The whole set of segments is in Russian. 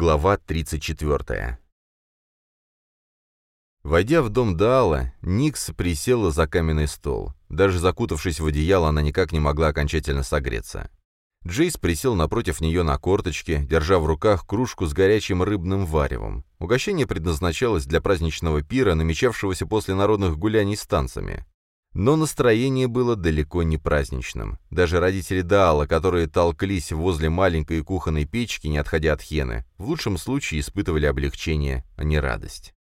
Глава 34. Войдя в дом Даала, Никс присела за каменный стол. Даже закутавшись в одеяло, она никак не могла окончательно согреться. Джейс присел напротив нее на корточке, держа в руках кружку с горячим рыбным варевом. Угощение предназначалось для праздничного пира, намечавшегося после народных гуляний с танцами. Но настроение было далеко не праздничным. Даже родители Даала, которые толклись возле маленькой кухонной печки, не отходя от Хены, в лучшем случае испытывали облегчение, а не радость.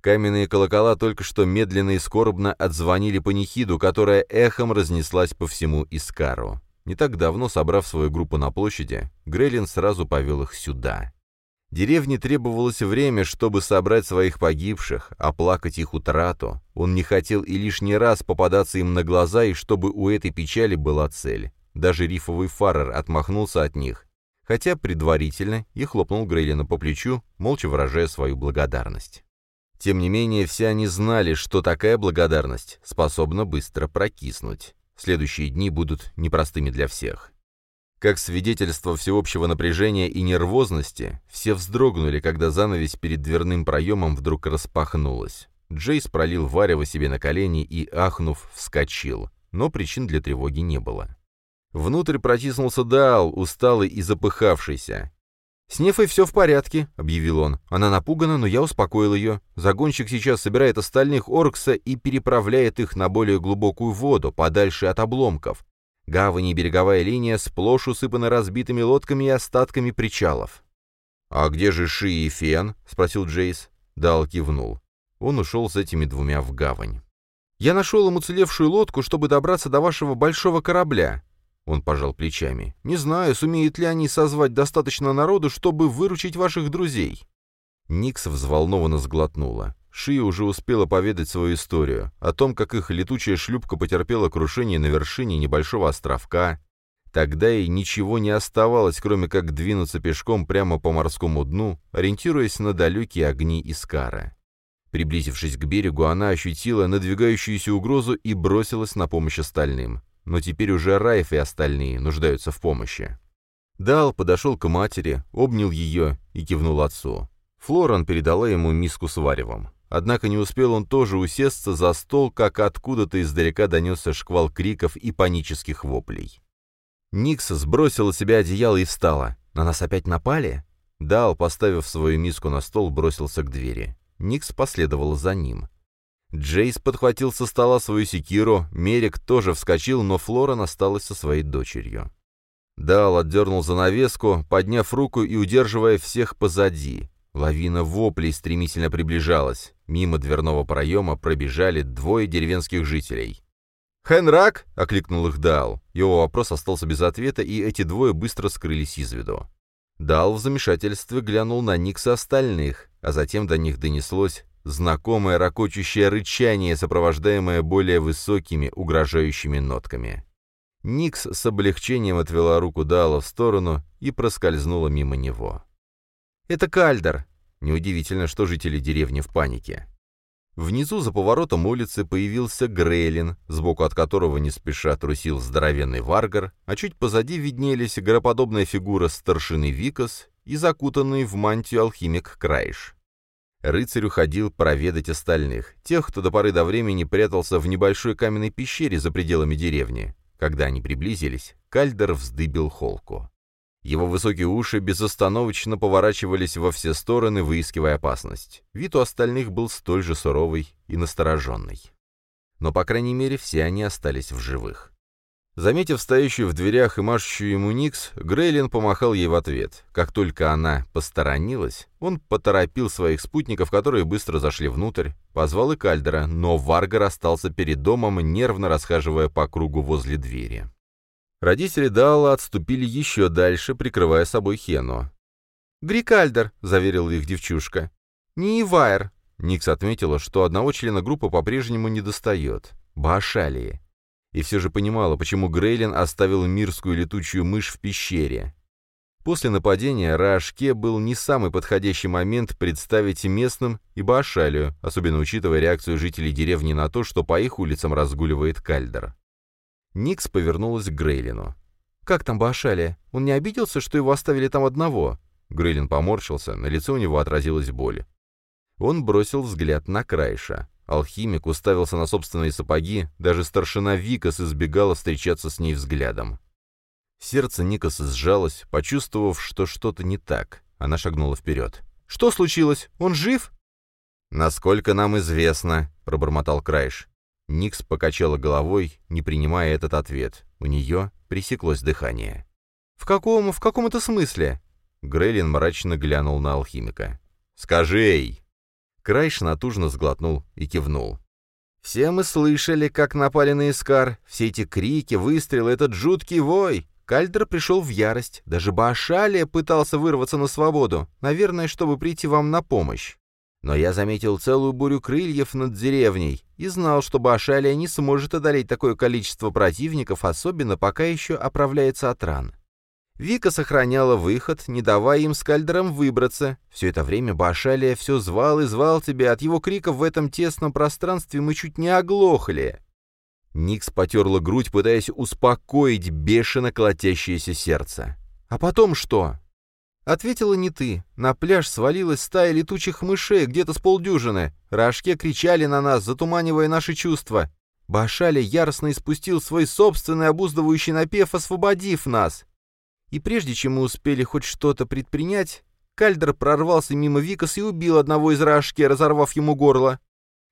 Каменные колокола только что медленно и скорбно отзвонили панихиду, которая эхом разнеслась по всему Искару. Не так давно, собрав свою группу на площади, Грейлин сразу повел их сюда. Деревне требовалось время, чтобы собрать своих погибших, оплакать их утрату. Он не хотел и лишний раз попадаться им на глаза, и чтобы у этой печали была цель. Даже рифовый фарер отмахнулся от них, хотя предварительно и хлопнул Грейлина по плечу, молча выражая свою благодарность. Тем не менее, все они знали, что такая благодарность способна быстро прокиснуть. Следующие дни будут непростыми для всех. Как свидетельство всеобщего напряжения и нервозности, все вздрогнули, когда занавесь перед дверным проемом вдруг распахнулась. Джейс пролил варево себе на колени и, ахнув, вскочил. Но причин для тревоги не было. Внутрь протиснулся Дал, усталый и запыхавшийся. «С Нефой все в порядке», — объявил он. «Она напугана, но я успокоил ее. Загонщик сейчас собирает остальных Оркса и переправляет их на более глубокую воду, подальше от обломков. Гавань и береговая линия сплошь усыпаны разбитыми лодками и остатками причалов. «А где же Ши и Фен?» — спросил Джейс. Дал кивнул. Он ушел с этими двумя в гавань. «Я нашел им уцелевшую лодку, чтобы добраться до вашего большого корабля». Он пожал плечами. «Не знаю, сумеют ли они созвать достаточно народу, чтобы выручить ваших друзей». Никс взволнованно сглотнула. Шия уже успела поведать свою историю, о том, как их летучая шлюпка потерпела крушение на вершине небольшого островка. Тогда ей ничего не оставалось, кроме как двинуться пешком прямо по морскому дну, ориентируясь на далекие огни Искара. Приблизившись к берегу, она ощутила надвигающуюся угрозу и бросилась на помощь остальным. Но теперь уже Райф и остальные нуждаются в помощи. Дал подошел к матери, обнял ее и кивнул отцу. Флоран передала ему миску с варевом. Однако не успел он тоже усесться за стол, как откуда-то издалека донесся шквал криков и панических воплей. Никс сбросила себя одеяло и встала. «На нас опять напали?» Дал, поставив свою миску на стол, бросился к двери. Никс последовала за ним. Джейс подхватил со стола свою секиру, Мерик тоже вскочил, но Флоран осталась со своей дочерью. Дал отдернул занавеску, подняв руку и удерживая всех позади. Лавина воплей стремительно приближалась. Мимо дверного проема пробежали двое деревенских жителей. «Хенрак!» — окликнул их Дал. Его вопрос остался без ответа, и эти двое быстро скрылись из виду. Дал в замешательстве глянул на Никса остальных, а затем до них донеслось знакомое ракочущее рычание, сопровождаемое более высокими, угрожающими нотками. Никс с облегчением отвела руку Дала в сторону и проскользнула мимо него. «Это Кальдер!» Неудивительно, что жители деревни в панике. Внизу за поворотом улицы появился Грейлин, сбоку от которого не спеша трусил здоровенный Варгар, а чуть позади виднелись гороподобная фигура старшины Викас и закутанный в мантию алхимик Крайш. Рыцарь уходил проведать остальных, тех, кто до поры до времени прятался в небольшой каменной пещере за пределами деревни. Когда они приблизились, Кальдер вздыбил холку. Его высокие уши безостановочно поворачивались во все стороны, выискивая опасность. Вид у остальных был столь же суровый и настороженный. Но, по крайней мере, все они остались в живых. Заметив стоящую в дверях и машущую ему Никс, Грейлин помахал ей в ответ. Как только она посторонилась, он поторопил своих спутников, которые быстро зашли внутрь, позвал и Кальдера, но Варгар остался перед домом, нервно расхаживая по кругу возле двери. Родители Дала отступили еще дальше, прикрывая собой Хену. «Грикальдер», — заверила их девчушка. «Не Ивайр». Никс отметила, что одного члена группы по-прежнему не достает. Баашалии. И все же понимала, почему Грейлин оставил мирскую летучую мышь в пещере. После нападения Раашке был не самый подходящий момент представить местным и Баашалию, особенно учитывая реакцию жителей деревни на то, что по их улицам разгуливает Кальдер. Никс повернулась к Грейлину. «Как там Баашалия? Он не обиделся, что его оставили там одного?» Грейлин поморщился, на лице у него отразилась боль. Он бросил взгляд на Крайша. Алхимик уставился на собственные сапоги, даже старшина Викас избегала встречаться с ней взглядом. Сердце Никаса сжалось, почувствовав, что что-то не так. Она шагнула вперед. «Что случилось? Он жив?» «Насколько нам известно», — пробормотал Крайш. Никс покачала головой, не принимая этот ответ. У нее пресеклось дыхание. «В каком, в каком это смысле?» Грейлин мрачно глянул на алхимика. «Скажи, эй!» Крайш натужно сглотнул и кивнул. «Все мы слышали, как напали на Искар. Все эти крики, выстрелы, этот жуткий вой. Кальдер пришел в ярость. Даже Баашалия пытался вырваться на свободу, наверное, чтобы прийти вам на помощь. Но я заметил целую бурю крыльев над деревней и знал, что Баашалия не сможет одолеть такое количество противников, особенно пока еще оправляется от ран. Вика сохраняла выход, не давая им с Кальдером выбраться. Все это время Башалия все звал и звал тебя. От его криков в этом тесном пространстве мы чуть не оглохли. Никс потерла грудь, пытаясь успокоить бешено колотящееся сердце. «А потом что?» Ответила не ты. На пляж свалилась стая летучих мышей, где-то с полдюжины. Рожки кричали на нас, затуманивая наши чувства. Башаля яростно испустил свой собственный обуздывающий напев, освободив нас. И прежде чем мы успели хоть что-то предпринять, Кальдер прорвался мимо Викас и убил одного из Рашки, разорвав ему горло.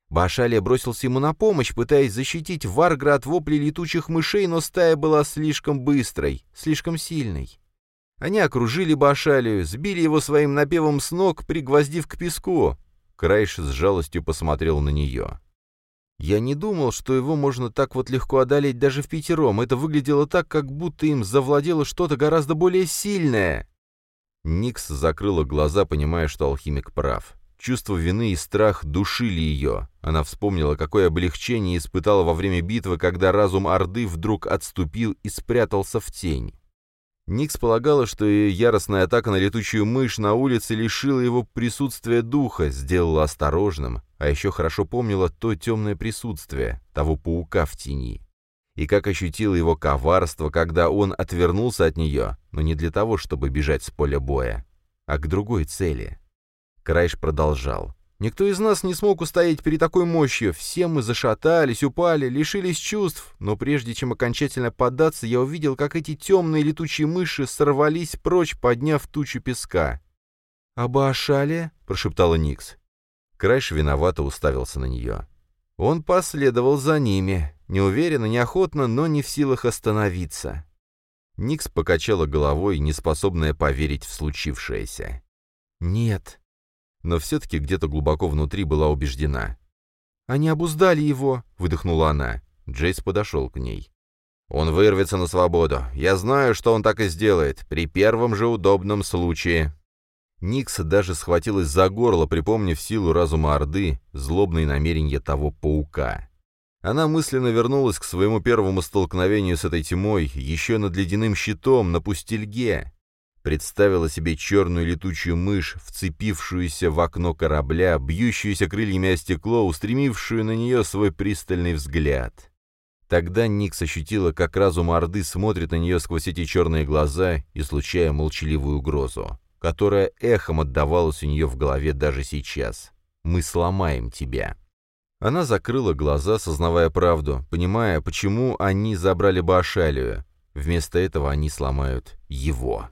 Башалия бросился ему на помощь, пытаясь защитить Варгра от воплей летучих мышей, но стая была слишком быстрой, слишком сильной. Они окружили Башалию, сбили его своим напевом с ног, пригвоздив к песку. Крайш с жалостью посмотрел на нее. Я не думал, что его можно так вот легко одолеть даже в пятером. Это выглядело так, как будто им завладело что-то гораздо более сильное. Никс закрыла глаза, понимая, что алхимик прав. Чувство вины и страх душили ее. Она вспомнила, какое облегчение испытала во время битвы, когда разум Орды вдруг отступил и спрятался в тень. Никс полагала, что ее яростная атака на летучую мышь на улице лишила его присутствия духа, сделала осторожным, а еще хорошо помнила то темное присутствие, того паука в тени. И как ощутила его коварство, когда он отвернулся от нее, но не для того, чтобы бежать с поля боя, а к другой цели. Крайш продолжал. Никто из нас не смог устоять перед такой мощью. Все мы зашатались, упали, лишились чувств. Но прежде чем окончательно поддаться, я увидел, как эти темные летучие мыши сорвались прочь, подняв тучу песка. «Абаашалия?» — прошептала Никс. Крайш виновато уставился на нее. Он последовал за ними, неуверенно, неохотно, но не в силах остановиться. Никс покачала головой, неспособная поверить в случившееся. «Нет, но все-таки где-то глубоко внутри была убеждена. «Они обуздали его!» — выдохнула она. Джейс подошел к ней. «Он вырвется на свободу. Я знаю, что он так и сделает, при первом же удобном случае». Никс даже схватилась за горло, припомнив силу разума Орды, злобные намерения того паука. Она мысленно вернулась к своему первому столкновению с этой тьмой, еще над ледяным щитом, на пустельге. Представила себе черную летучую мышь, вцепившуюся в окно корабля, бьющуюся крыльями о стекло, устремившую на нее свой пристальный взгляд. Тогда Никс ощутила, как разум Орды смотрит на нее сквозь эти черные глаза, излучая молчаливую угрозу, которая эхом отдавалась у нее в голове даже сейчас. «Мы сломаем тебя». Она закрыла глаза, сознавая правду, понимая, почему они забрали Баашалию. Вместо этого они сломают его.